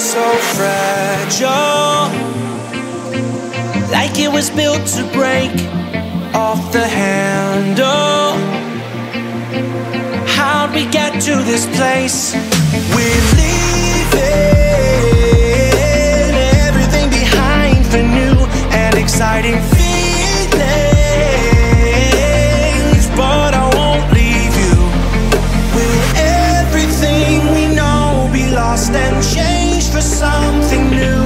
so fragile, like it was built to break off the handle. How'd we get to this place? We're leaving for something new?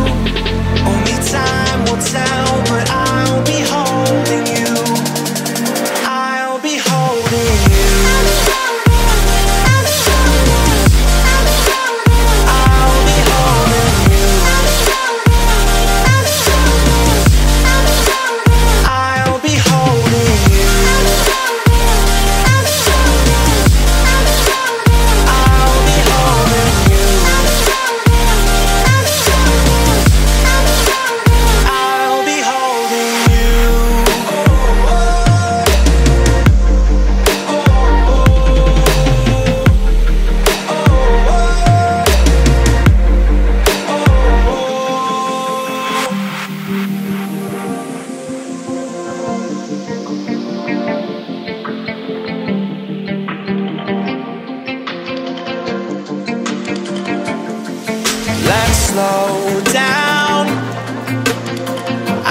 Slow down.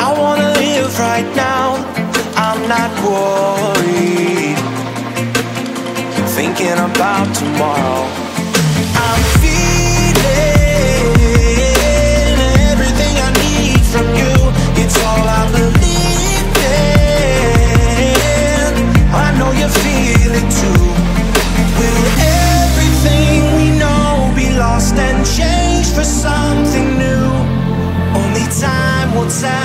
I wanna live right now. I'm not worried. Thinking about tomorrow. outside.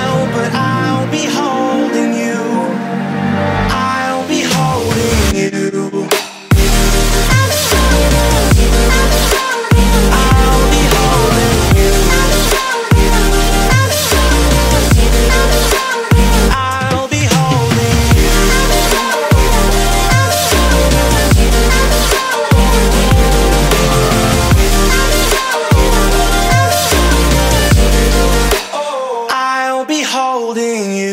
holding you.